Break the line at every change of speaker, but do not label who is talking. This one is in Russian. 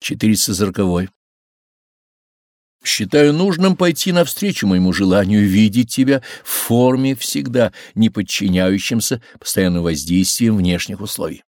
440. Считаю нужным пойти навстречу моему желанию видеть тебя в форме всегда, не подчиняющимся постоянным воздействием внешних условий.